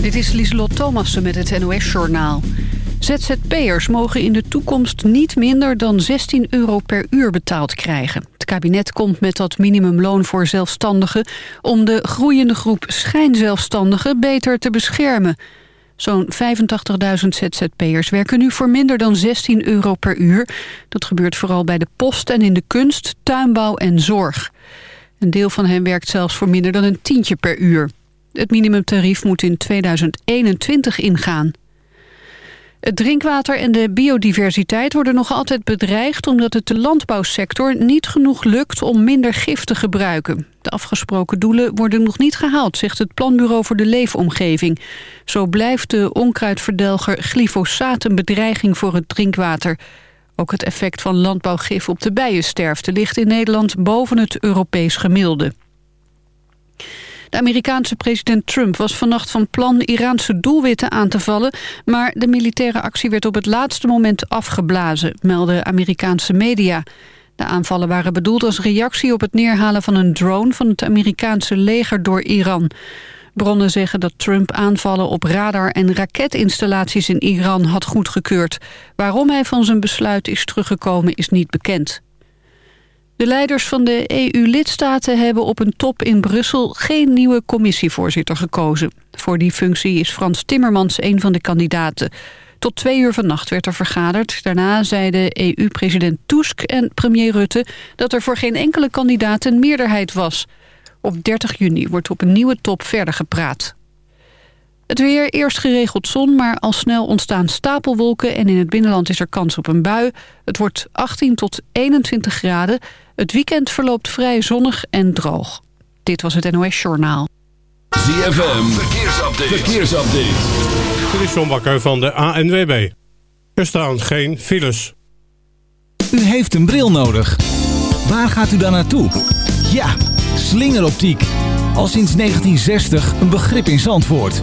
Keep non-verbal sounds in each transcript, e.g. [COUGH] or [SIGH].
Dit is Lieselot Thomassen met het NOS-journaal. ZZP'ers mogen in de toekomst niet minder dan 16 euro per uur betaald krijgen. Het kabinet komt met dat minimumloon voor zelfstandigen... om de groeiende groep schijnzelfstandigen beter te beschermen. Zo'n 85.000 ZZP'ers werken nu voor minder dan 16 euro per uur. Dat gebeurt vooral bij de post en in de kunst, tuinbouw en zorg. Een deel van hen werkt zelfs voor minder dan een tientje per uur. Het minimumtarief moet in 2021 ingaan. Het drinkwater en de biodiversiteit worden nog altijd bedreigd... omdat het de landbouwsector niet genoeg lukt om minder gif te gebruiken. De afgesproken doelen worden nog niet gehaald... zegt het Planbureau voor de Leefomgeving. Zo blijft de onkruidverdelger glyfosaat een bedreiging voor het drinkwater. Ook het effect van landbouwgif op de bijensterfte... ligt in Nederland boven het Europees gemiddelde. De Amerikaanse president Trump was vannacht van plan Iraanse doelwitten aan te vallen, maar de militaire actie werd op het laatste moment afgeblazen, melden Amerikaanse media. De aanvallen waren bedoeld als reactie op het neerhalen van een drone van het Amerikaanse leger door Iran. Bronnen zeggen dat Trump aanvallen op radar- en raketinstallaties in Iran had goedgekeurd. Waarom hij van zijn besluit is teruggekomen is niet bekend. De leiders van de EU-lidstaten hebben op een top in Brussel geen nieuwe commissievoorzitter gekozen. Voor die functie is Frans Timmermans een van de kandidaten. Tot twee uur vannacht werd er vergaderd. Daarna zeiden EU-president Tusk en premier Rutte dat er voor geen enkele kandidaat een meerderheid was. Op 30 juni wordt op een nieuwe top verder gepraat. Het weer, eerst geregeld zon, maar al snel ontstaan stapelwolken... en in het binnenland is er kans op een bui. Het wordt 18 tot 21 graden. Het weekend verloopt vrij zonnig en droog. Dit was het NOS Journaal. ZFM, verkeersupdate. verkeersupdate. Dit is John Bakker van de ANWB. Er staan geen files. U heeft een bril nodig. Waar gaat u dan naartoe? Ja, slingeroptiek. Al sinds 1960 een begrip in Zandvoort.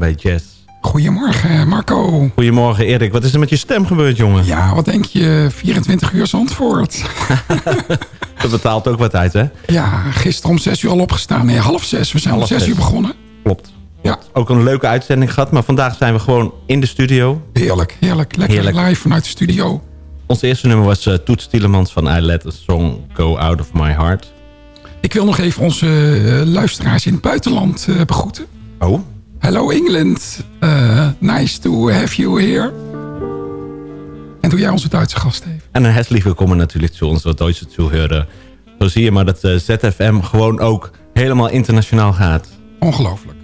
Goede morgen bij Jazz. Goedemorgen, Marco. Goedemorgen, Erik. Wat is er met je stem gebeurd, jongen? Ja, wat denk je? 24 uur Zandvoort. [LAUGHS] Dat betaalt ook wat uit, hè? Ja, gisteren om 6 uur al opgestaan. Nee, half 6. We zijn Half om 6 zes. uur begonnen. Klopt. Ja. Ook een leuke uitzending gehad, maar vandaag zijn we gewoon in de studio. Heerlijk, heerlijk. Lekker Heerlijk. live vanuit de studio. Ons eerste nummer was eh, Toets Tielemans van I Let a Song Go Out of My Heart. Ik wil nog even onze eh, luisteraars in het buitenland eh, begroeten. Oh? Hello England. Eh, nice to have you here. En doe jij onze Duitse gast even. En een herzlich willkommen natuurlijk zu onze Duitse Zuhörer. Zo zie je maar dat eh, ZFM gewoon ook helemaal internationaal gaat. Ongelooflijk.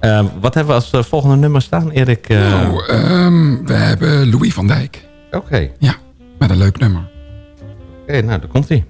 Eh, wat hebben we als volgende nummer staan, Erik? Nou, ehm, we hebben Louis van Dijk. Oké. Ja, met een leuk nummer. Oké, nou, daar komt hij.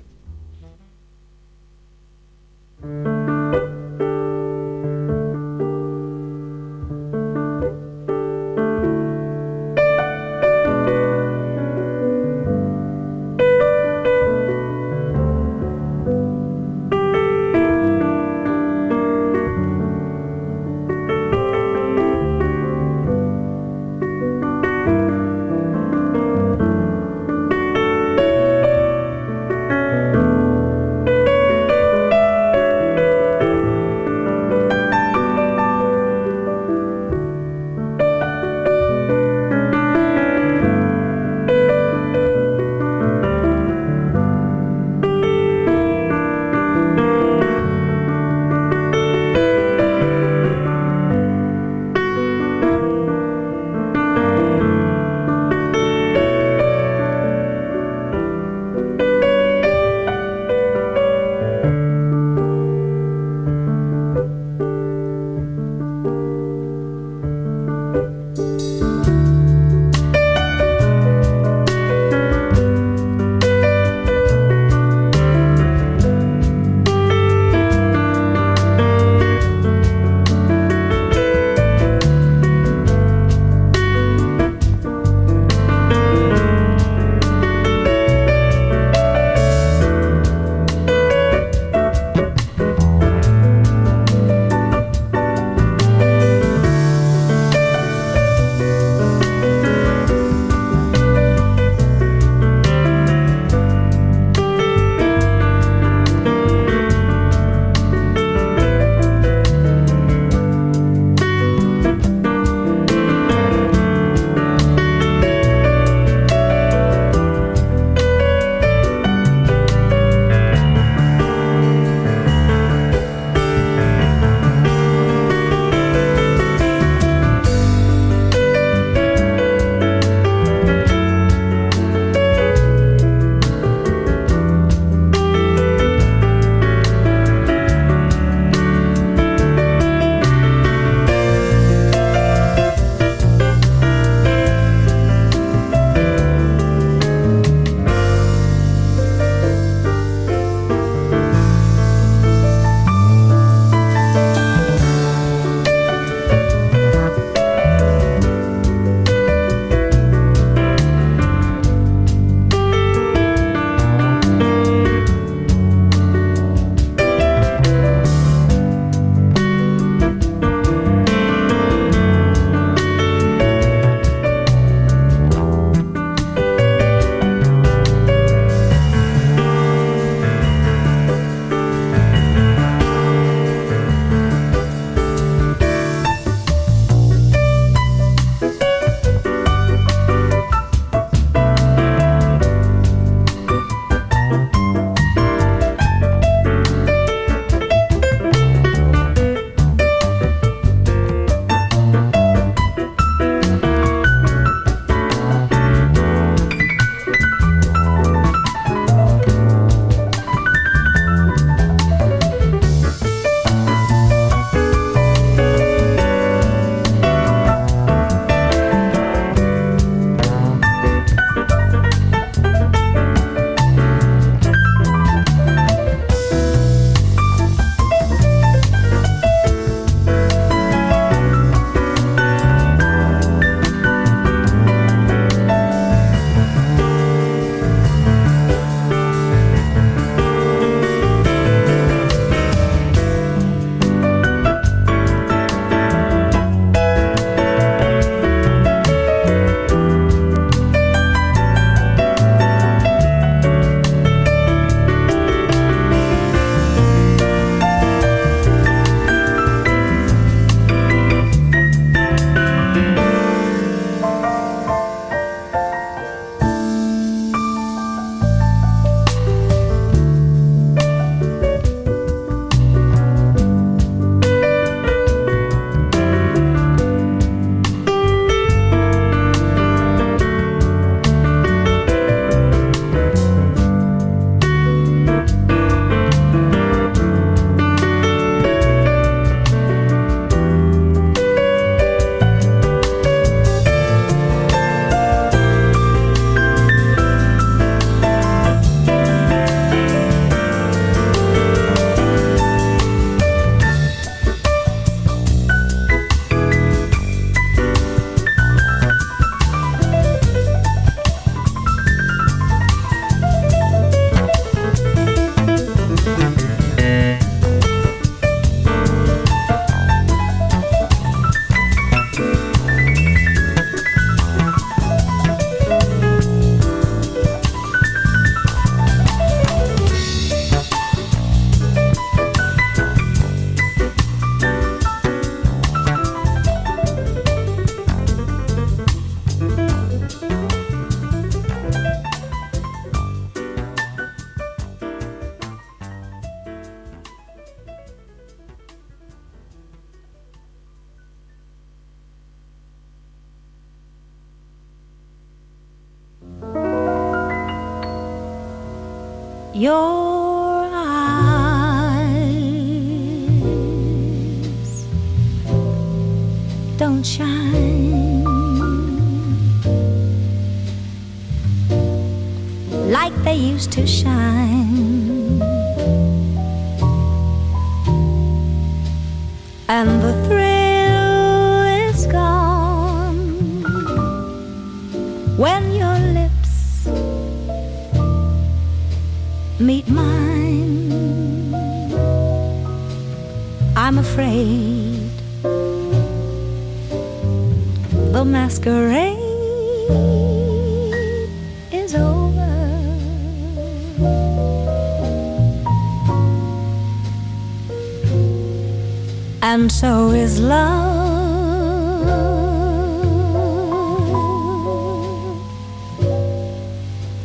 So is love.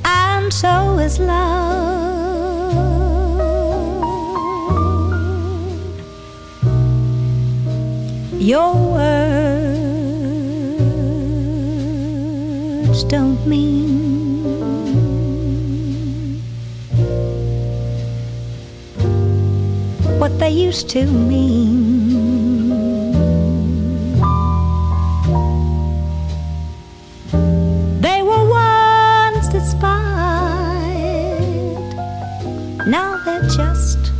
And so is love. Your words don't mean what they used to mean. Just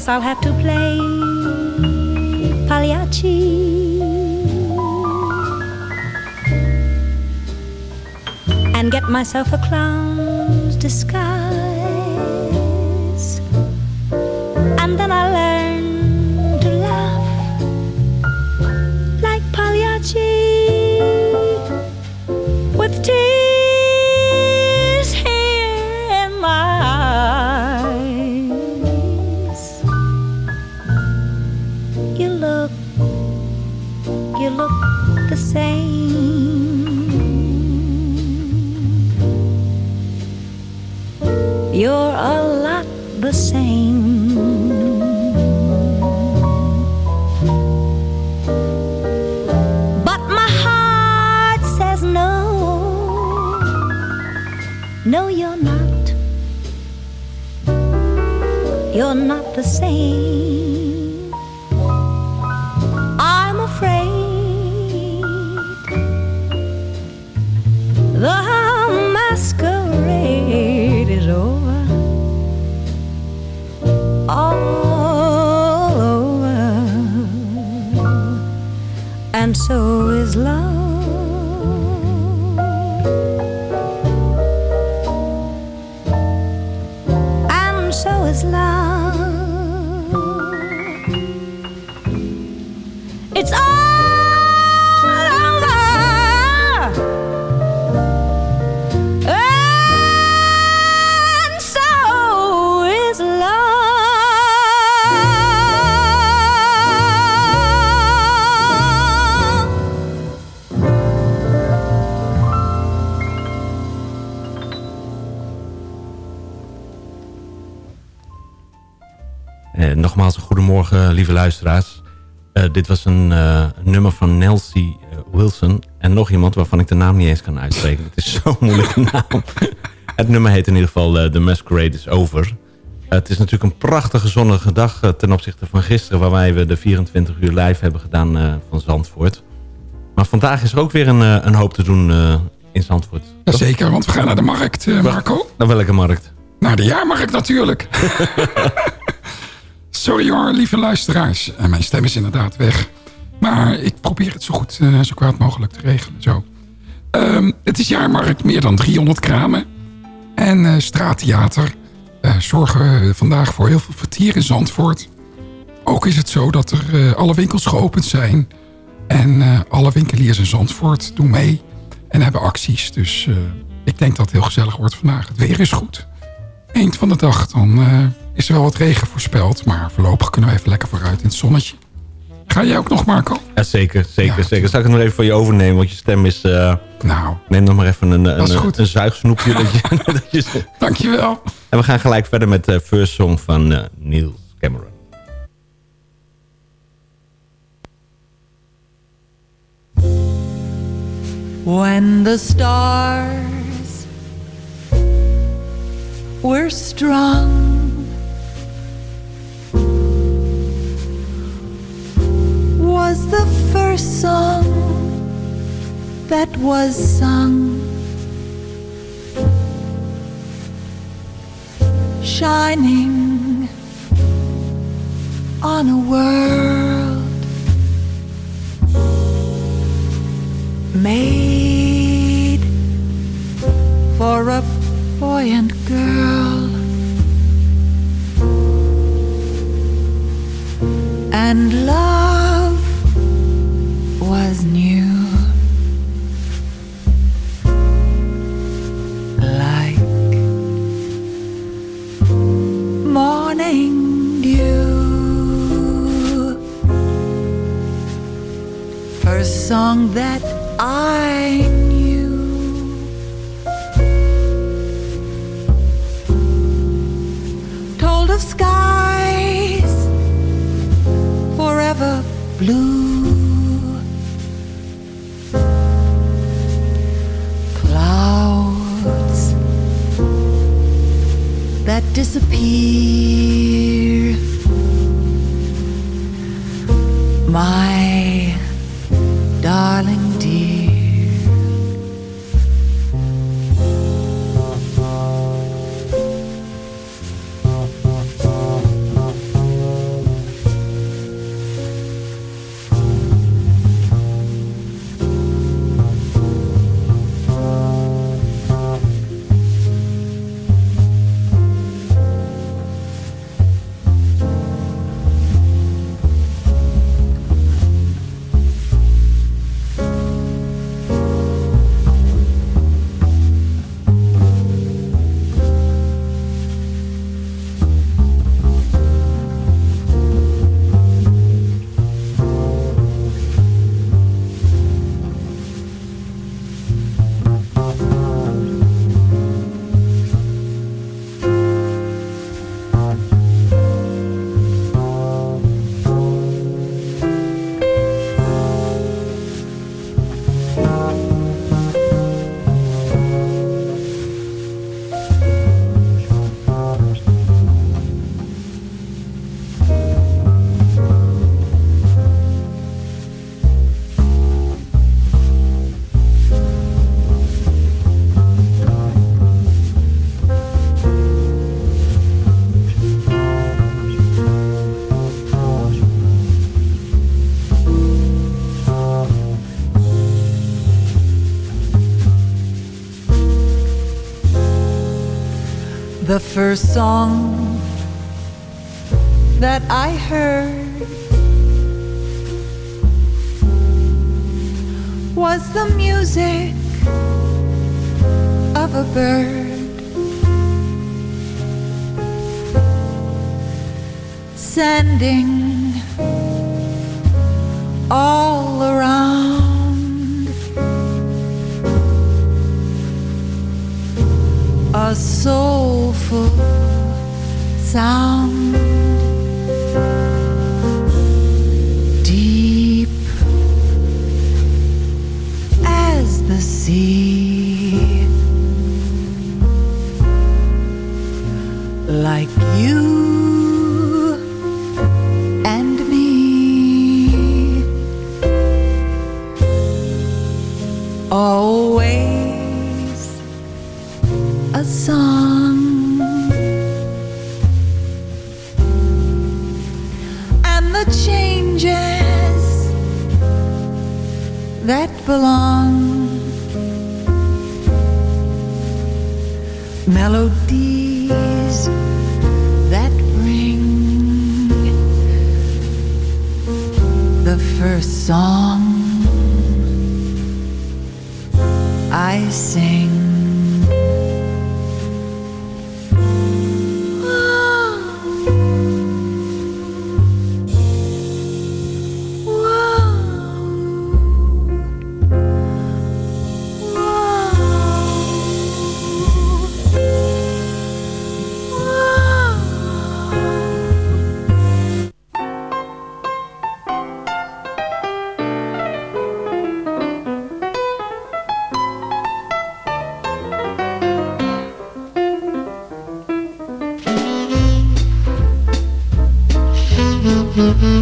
guess I'll have to play Pagliacci. And get myself a clown's disguise. And then I'll learn You're not the same. I'm afraid the masquerade is over. All over. And so is love. Goedemorgen, lieve luisteraars. Eh, dit was een eh, nummer van Nelsie eh, Wilson. En nog iemand waarvan ik de naam niet eens kan uitspreken. Het is [LAUGHS] zo'n moeilijke naam. het nummer heet in ieder geval eh, The Masquerade is Over. Het is natuurlijk een prachtige zonnige dag ten opzichte van gisteren... waar wij de 24 uur live hebben gedaan van Zandvoort. Maar vandaag is er ook weer een, een hoop te doen in Zandvoort. Jazeker, want we gaan naar de markt, Marco. Naar welke markt? Naar de jaarmarkt natuurlijk. [LAUGHS] Sorry hoor, lieve luisteraars. En mijn stem is inderdaad weg. Maar ik probeer het zo goed, eh, zo kwaad mogelijk te regelen. Zo. Ehm, het is jaarmarkt, meer dan 300 kramen. En eh, straattheater eh, zorgen vandaag voor heel veel vertier in Zandvoort. ook is het zo dat er eh, alle winkels geopend zijn. En eh, alle winkeliers in Zandvoort doen mee. En hebben acties. Dus eh, ik denk dat het heel gezellig wordt vandaag. Het weer is goed. Eind van de dag dan eh, is er wel wat regen voorspeld. Maar voorlopig kunnen we even lekker vooruit in het zonnetje. Ga jij ook nog, Marco? Ja, zeker, zeker, zeker. Zal ik het nog even voor je overnemen? Want je stem is... eh, nou, neem nog maar even een, een, een zuigsnoepje. dat je, [LAUGHS] [LAUGHS] dat je, Dankjewel. en we gaan gelijk verder met de first song van eh, Niels Cameron. when the stars were strung was the first song that was sung shining on a world made for a boy and girl. And love was new. Like morning dew. First song that I knew. Told of skies forever blue. Disappear. My darling first song that I heard was the music of a bird. Sending all around a soulful sound belong Zo,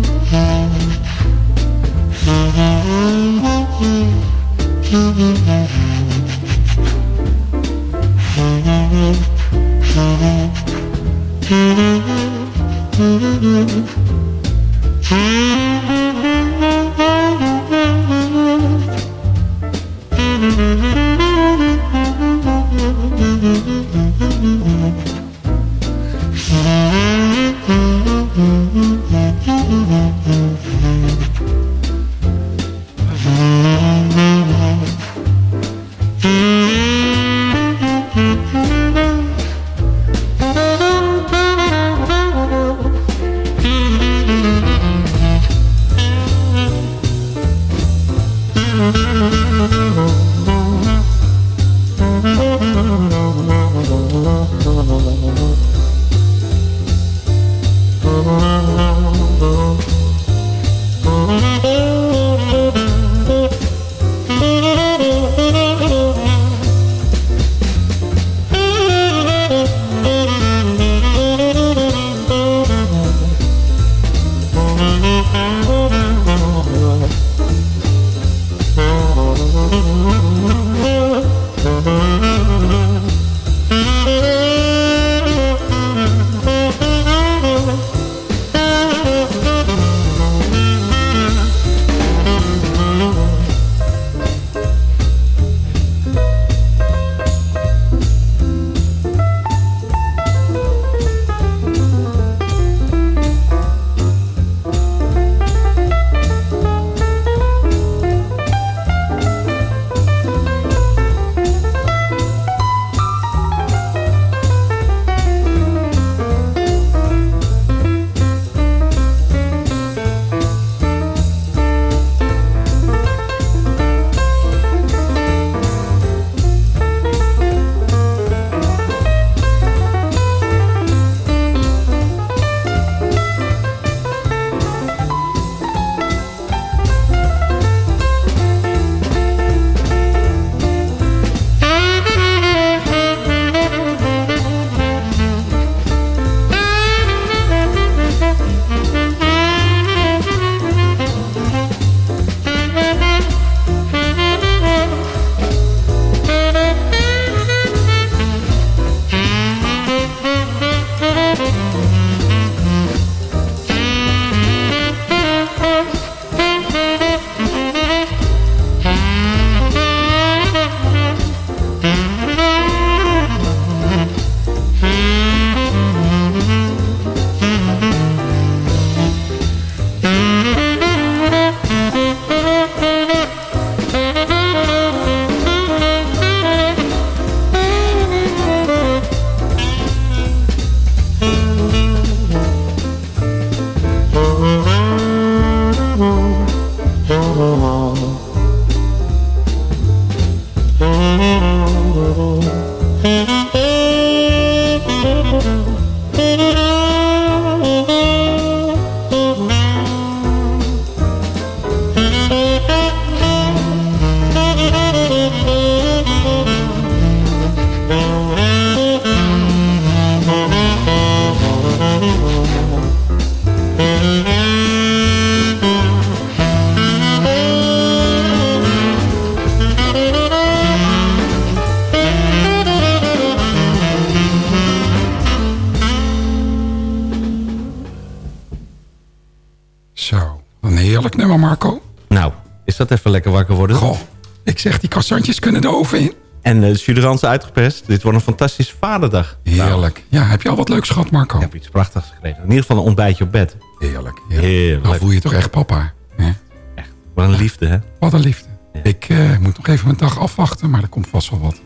dat even lekker wakker worden? Goh, ik zeg, die croissantjes kunnen de oven in. En de uh, uitgeperst. Dit wordt een fantastische vaderdag. Heerlijk. Ja, heb je al wat leuks gehad, Marco? Ik heb iets prachtigs gekregen. In ieder geval een ontbijtje op bed. Heerlijk. Heerlijk. heerlijk. Dan voel je toch echt papa. Hè? Echt. Wat een liefde, hè? Wat een liefde. Ik eh, moet nog even mijn dag afwachten, maar er komt vast wel wat.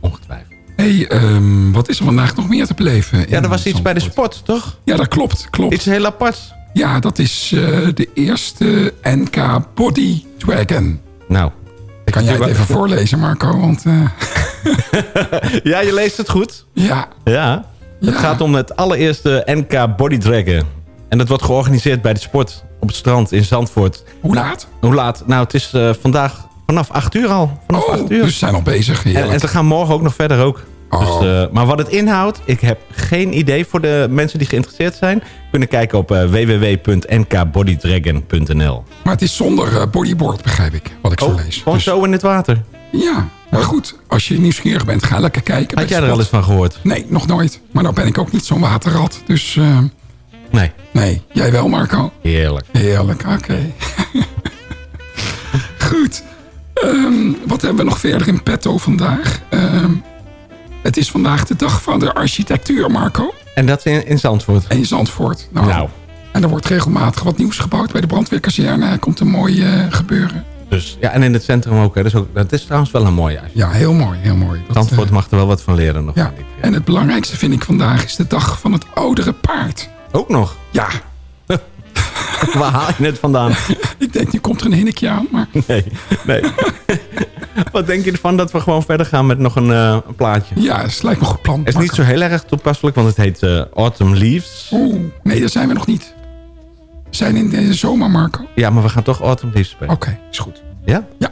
Ongetwijfeld. hey, ehm, wat is er vandaag nog meer te beleven? Ja, er was iets bij de sport, toch? Ja, dat klopt. klopt. Iets heel aparts. Ja, dat is eh, de eerste NK Body Dragon. Nou. Kan jij het even voorlezen, Marco? Want, eh, [LAUGHS] Ja, je leest het goed. ja, Ja. Het gaat om het allereerste NK Body Dragon. En dat wordt georganiseerd bij de sport op het strand in Zandvoort. hoe laat? Hoe laat? Nou, het is eh, vandaag vanaf 8 uur al. Vanaf Oh, 8 uur. dus zijn al bezig. En, en ze gaan morgen ook nog verder ook. Oh. Dus, eh, maar wat het inhoudt, ik heb geen idee voor de mensen die geïnteresseerd zijn. Kunnen kijken op eh, www.nkbodydragon.nl. Maar het is zonder eh, bodyboard, begrijp ik, wat ik zo Oh, lees. gewoon Dus- zo in het water. Ja, maar goed. Als je nieuwsgierig bent, ga lekker kijken. Had bij jij er al eens van gehoord? Nee, nog nooit. Maar nou ben ik ook niet zo'n waterrat. Dus Nee. nee, jij wel, Marco? Heerlijk. Heerlijk, oké. [LAUGHS] Goed. Ehm, wat hebben we nog verder in petto vandaag? Ehm, het is vandaag de dag van de architectuur, Marco. En dat in, in Zandvoort? In Zandvoort. Nou, Nou. En er wordt regelmatig wat nieuws gebouwd bij de brandweerkazerne. Er komt een mooi eh, gebeuren. Dus, ja, en in het centrum ook. Hè. Dus ook dat is trouwens wel een mooie. Ja, heel mooi, heel mooi. Dat, Zandvoort eh, mag er wel wat van leren nog. ja. vind ik. En het belangrijkste vind ik vandaag is de dag van het oudere paard. Ook nog? Ja, [LAUGHS] Waar haal je het vandaan? [LAUGHS] ik denk nu komt er een hinnekje aan, maar Nee, nee. [LAUGHS] [LAUGHS] Wat denk je ervan dat we gewoon verder gaan met nog een, eh, een plaatje? ja, het lijkt me een goed plan. Het is niet zo heel erg toepasselijk, want het heet eh, Autumn Leaves. Oeh, nee, daar zijn we nog niet. We zijn in de zomer, Marco. Ja, maar we gaan toch Autumn Leaves spelen. Oké, is goed. Ja? Ja.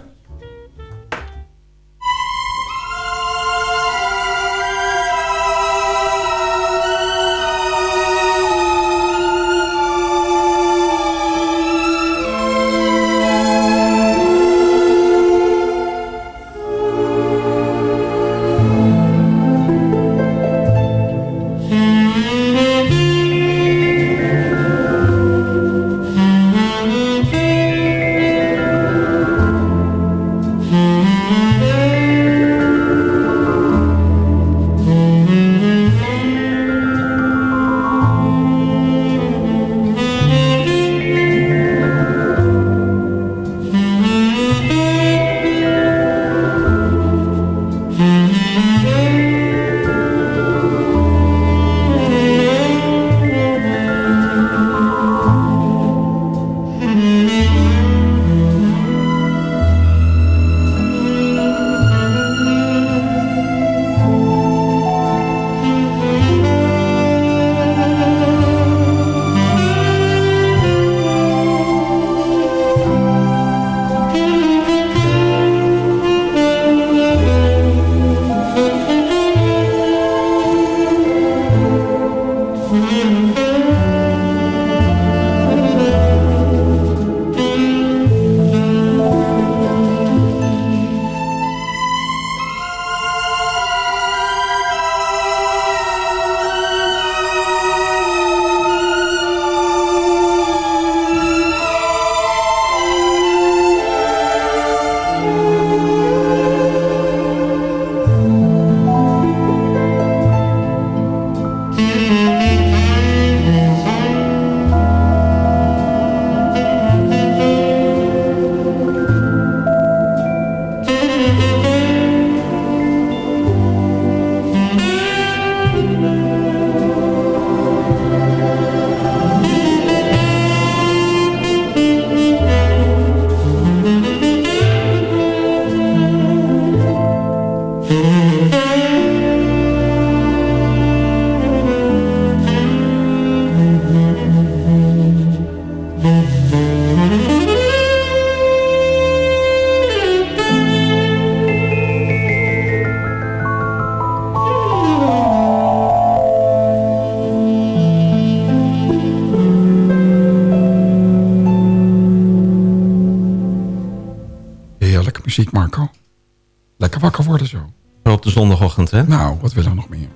Zondagochtend, hè? Nou, wat willen we nog meer?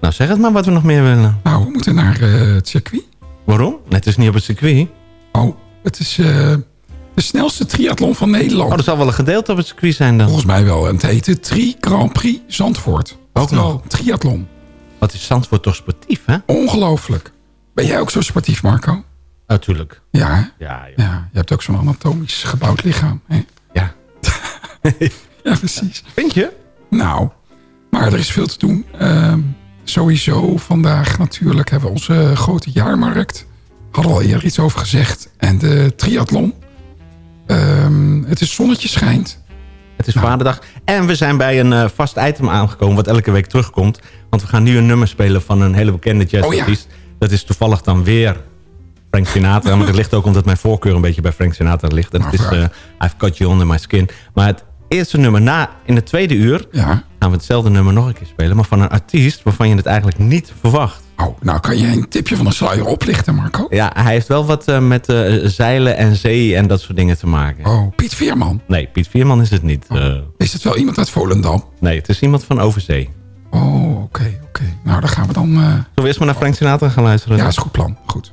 Nou, zeg het maar wat we nog meer willen. Nou, we moeten naar eh, het circuit. Waarom? Het is niet op het circuit. Oh, het is eh, de snelste triathlon van Nederland. Oh, er zal wel een gedeelte op het circuit zijn dan. Volgens mij wel. En het heet de Tri Grand Prix Zandvoort. Oftewel, triathlon. Wat is Zandvoort toch sportief, hè? Ongelooflijk. Ben jij ook zo sportief, Marco? Natuurlijk. Ja, hè? Ja, ja. Je hebt ook zo'n anatomisch gebouwd lichaam. Hè? Ja. [LAUGHS] ja, precies. Vind je? Nou, maar er is veel te doen. Ehm, sowieso vandaag natuurlijk hebben we onze grote jaarmarkt. Hadden we al eerder iets over gezegd. En de triathlon. Ehm, het is zonnetje schijnt. Het is vaderdag. En we zijn bij een eh, vast item aangekomen wat elke week terugkomt. Want we gaan nu een nummer spelen van een hele bekende jazzartiest. Dat is toevallig dan weer Frank Sinatra. maar dat ligt ook omdat mijn voorkeur een beetje bij Frank Sinatra ligt. En het is eh, I've Got You Under My Skin. Maar het eerste nummer na, in het tweede uur... gaan we hetzelfde nummer nog een keer spelen. Maar van een artiest waarvan je het eigenlijk niet verwacht. Oh, nou kan je een tipje van de sluier oplichten, Marco? Ja, hij heeft wel wat eh, met eh, zeilen en zee en dat soort dingen te maken. Oh, Piet Veerman? Nee, Piet Veerman is het niet. Oh. Is het wel iemand uit Volendam? Nee, het is iemand van Overzee. Oh, oké, oké. Nou, dan gaan we dan... Uh... Zullen we eerst maar naar Frank Sinatra gaan luisteren? Ja, is een goed plan. Goed.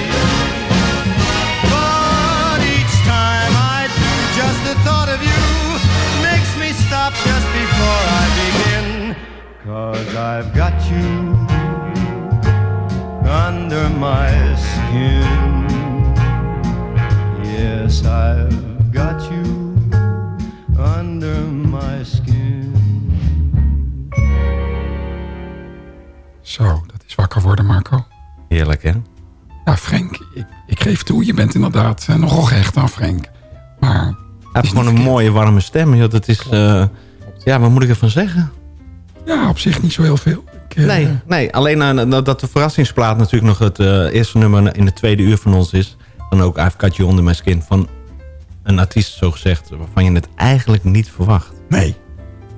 Of you makes me stop just before I begin. Cause I've got you under my skin. Yes, I've got you under my skin. Zo, dat is wakker worden, Marco. Heerlijk, hè? Ja, Frank, ik, ik geef toe, je bent inderdaad uh, nogal gehecht aan Frank. Maar heeft gewoon een mooie warme stem. Joh. Dat is, uh, ja, wat moet ik ervan zeggen? Ja, op zich niet zo heel veel. Ik, uh... nee, nee, alleen uh, dat de verrassingsplaat natuurlijk nog het eerste nummer in de tweede uur van ons is. dan ook I've Got You Under My Skin van een artiest zo gezegd waarvan je het eigenlijk niet verwacht. Nee.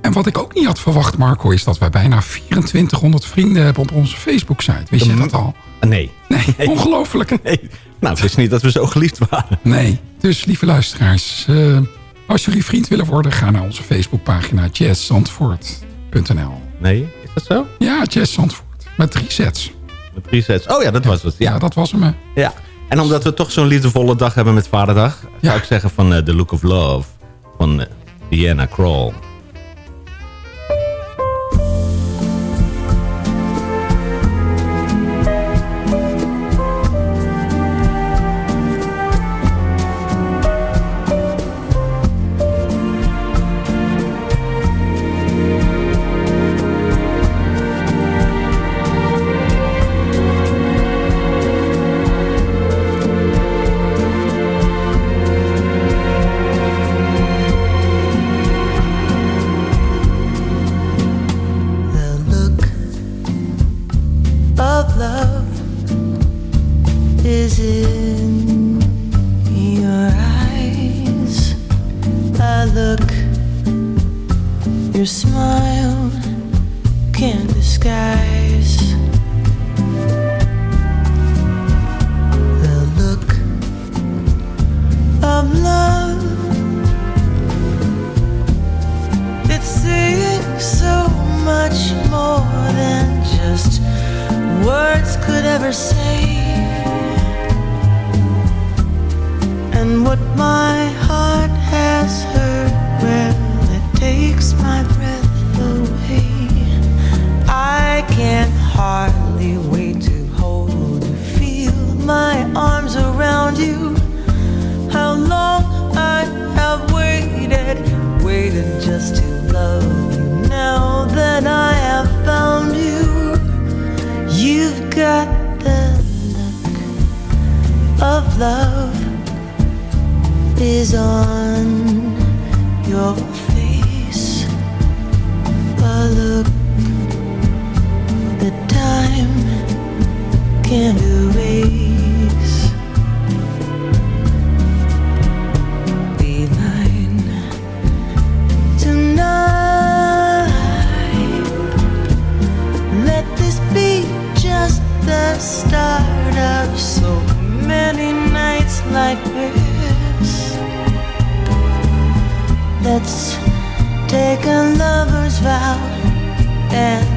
En wat ik ook niet had verwacht, Marco, is dat wij bijna 2400 vrienden hebben op onze Facebook-site. Wist je dat al? Nee. Nee, ongelooflijk. [LAUGHS] Nee. Nou, het is niet dat we zo geliefd waren. Nee. Dus lieve luisteraars, uh, als jullie vriend willen worden, ga naar onze Facebookpagina jazzzandvoort.nl. Nee, is dat zo? Ja, Jazz Zandvoort. Met drie sets. Met drie sets. Oh ja, dat was het. Ja, ja dat was hem. Ja. En omdat we toch zo'n liefdevolle dag hebben met Vaderdag... zou ik zeggen van uh, The Look of Love van uh, Diana Krall. Let's take a lover's vow and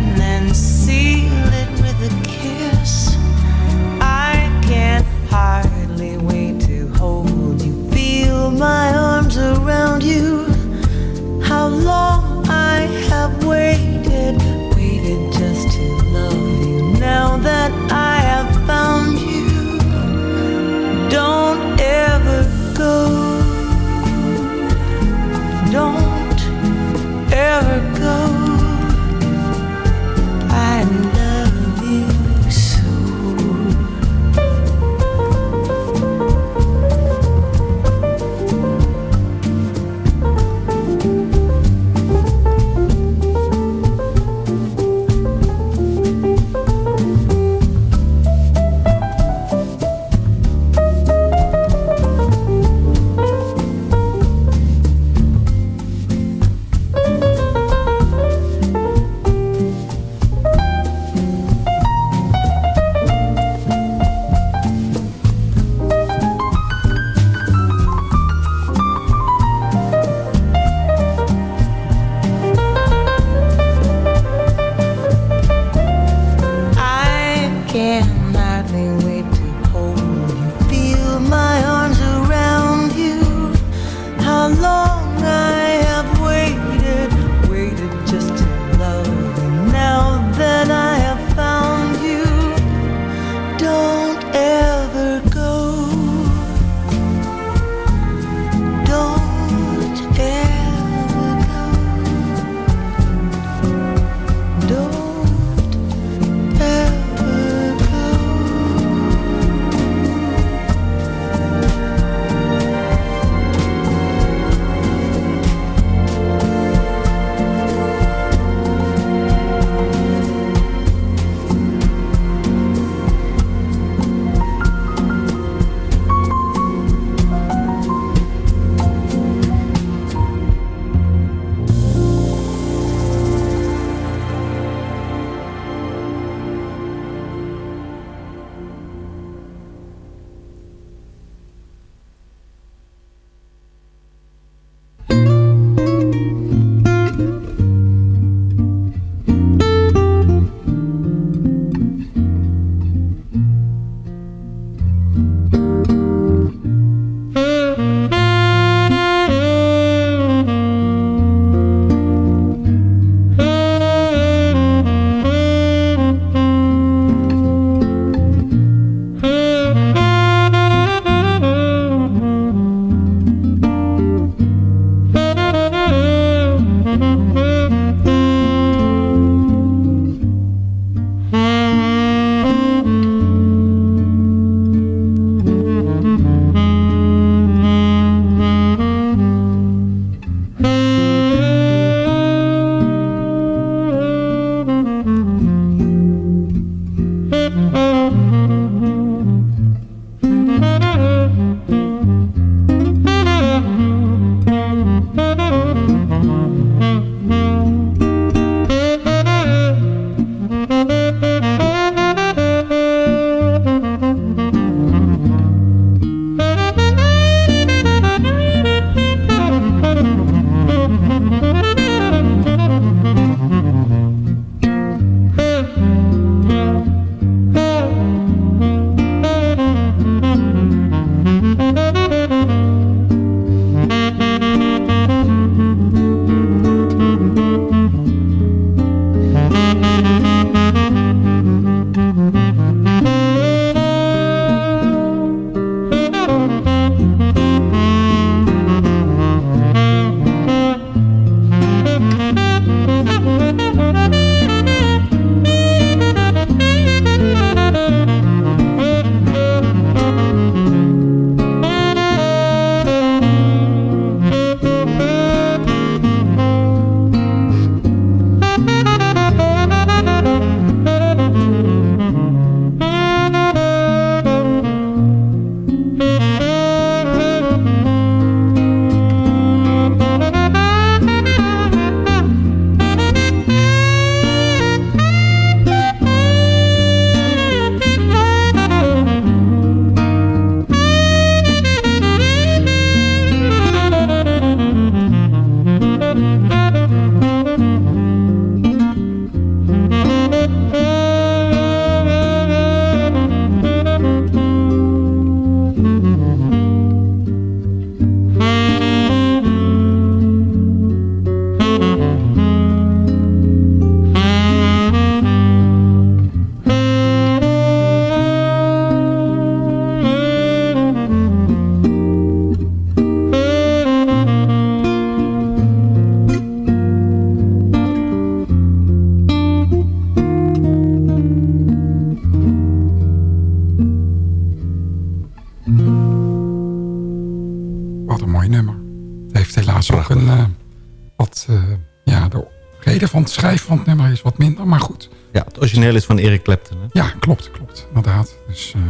van het schrijven van het nummer is wat minder, maar goed. Ja, het origineel is van Eric Clapton. Hè? Ja, klopt, klopt. Inderdaad. Dus uh,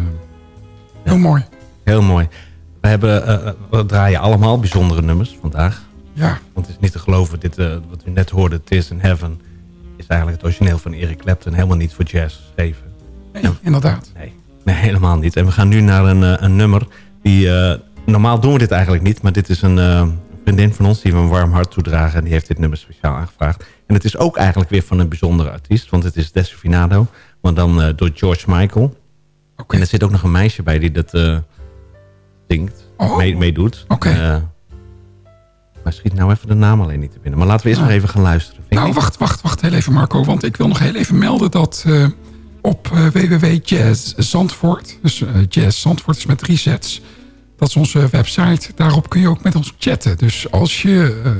heel mooi. Heel mooi. We, hebben, uh, we draaien allemaal bijzondere nummers vandaag. Ja. Want het is niet te geloven, dit, uh, wat u net hoorde, Tears in Heaven... is eigenlijk het origineel van Eric Clapton. Helemaal niet voor jazz geschreven. Nee, en, inderdaad. Nee, nee, helemaal niet. En we gaan nu naar een, een nummer die... normaal doen we dit eigenlijk niet, maar dit is een vriendin van ons die we een warm hart toedragen. En die heeft dit nummer speciaal aangevraagd. En het is ook eigenlijk weer van een bijzondere artiest. Want het is Desafinado. Maar dan uh, door George Michael. Okay. En er zit ook nog een meisje bij die dat uh, zingt. Oh. Mee, meedoet. Oké. Okay. Uh, maar schiet nou even de naam alleen niet te binnen. Maar laten we eerst maar even gaan luisteren. Nou, wacht, wacht, wacht heel even Marco. Want ik wil nog heel even melden dat op uh, www.jazz Zandvoort... dus Jazz Zandvoort is met drie sets... Dat is onze website. Daarop kun je ook met ons chatten. Dus als je uh,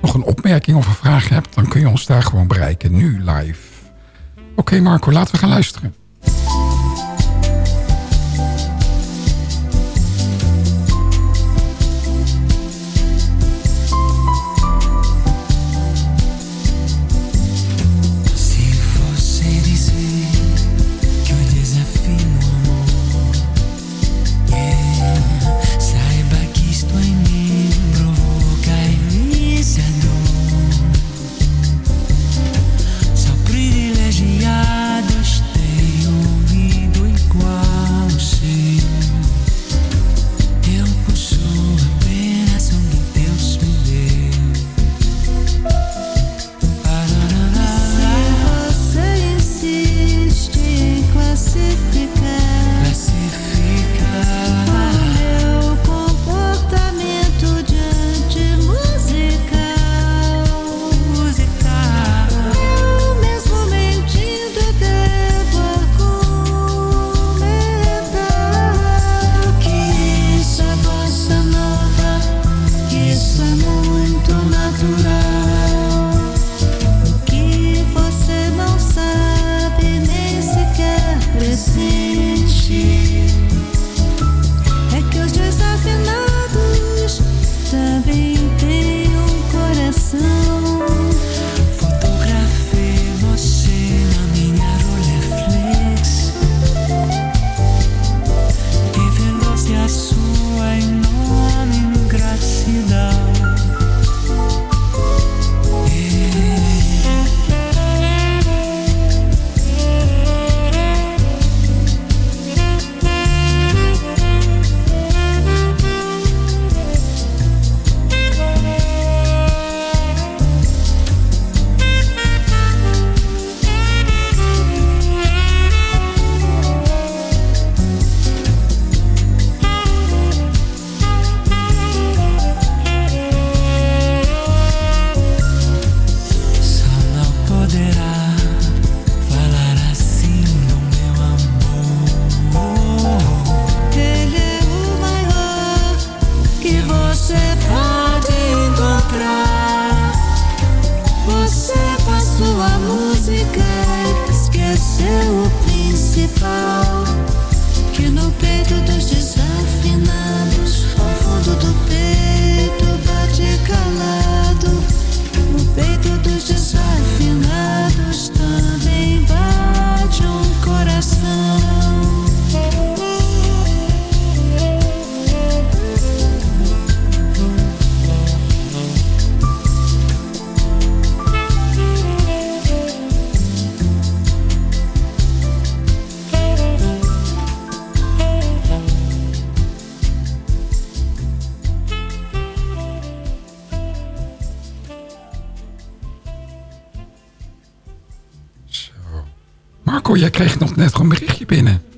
nog een opmerking of een vraag hebt... dan kun je ons daar gewoon bereiken. Nu live. Oké Marco, laten we gaan luisteren.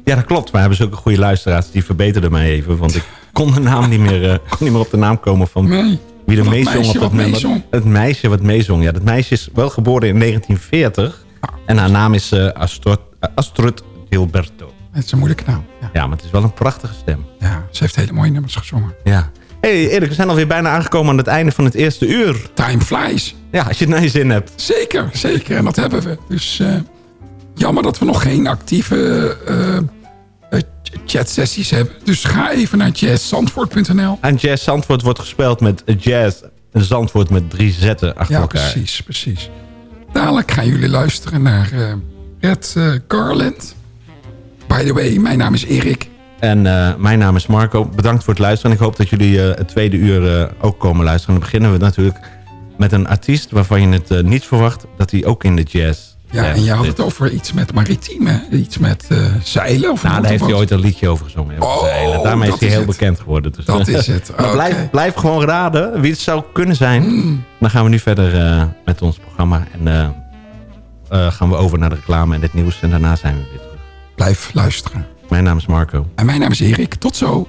Ja, dat klopt. Maar hebben zulke goede luisteraars. Die verbeterden mij even. Want ik kon de naam niet meer, uh, kon niet meer op de naam komen van nee. wie er meezong op dat nummer. Het meisje wat meezong. Ja, dat meisje is wel geboren in 1940. Ah. En haar naam is uh, Astrid, Astrid Gilberto. Het is een moeilijke naam. Ja. ja, maar het is wel een prachtige stem. Ja, ze heeft hele mooie nummers gezongen. Ja. hey, Erik, we zijn alweer bijna aangekomen aan het einde van het eerste uur. Time flies. Ja, als je het naar je zin hebt. Zeker, zeker. En dat hebben we. Dus uh, jammer dat we nog geen actieve chatsessies hebben. Dus ga even naar jazzzandvoort.nl. En Jazz Zandvoort wordt gespeeld met jazz Zandvoort met drie zetten achter ja, elkaar. precies, precies. Dadelijk gaan jullie luisteren naar uh, Red uh, Garland. By the way, mijn naam is Erik. En uh, mijn naam is Marco. Bedankt voor het luisteren. Ik hoop dat jullie het tweede uur ook komen luisteren. Dan beginnen we natuurlijk met een artiest waarvan je het niet verwacht... dat hij ook in de jazz ja, en je had het over iets met maritieme, iets met uh, zeilen? Of nou, daar heeft hij ooit een liedje over gezongen. Oh, zeilen. Daarmee is hij heel bekend geworden. Dus, dat is het. [LAUGHS] Okay. blijf, blijf gewoon raden wie het zou kunnen zijn. Mm. Dan gaan we nu verder uh, met ons programma. En uh, gaan we over naar de reclame en het nieuws. En daarna zijn we weer terug. Blijf luisteren. Mijn naam is Marco. En mijn naam is Erik. Tot zo.